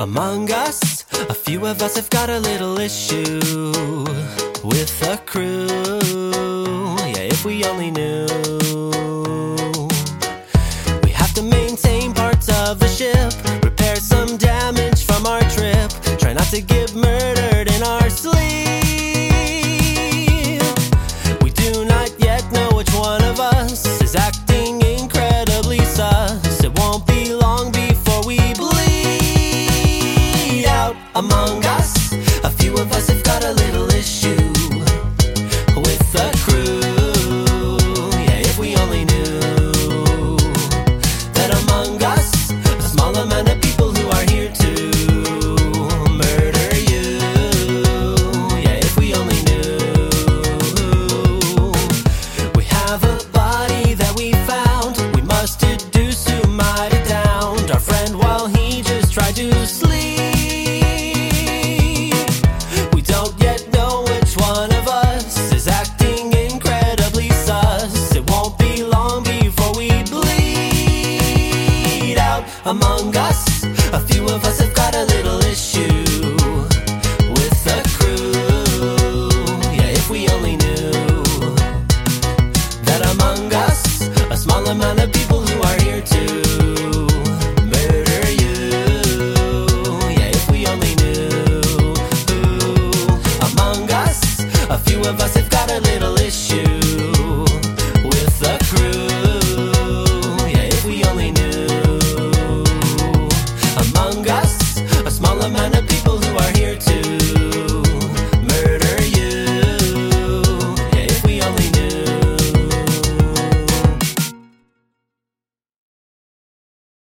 Among us, a few of us have got a little issue with the crew. Yeah, if we only knew. We have to maintain parts of the ship, repair some damage among us. A few of us have got a little issue of us have got a little issue with the crew. Yeah, if we only knew that among us, a small amount of people who are here to murder you. Yeah, if we only knew. Among us, a few of us have got a little issue the people who are here too.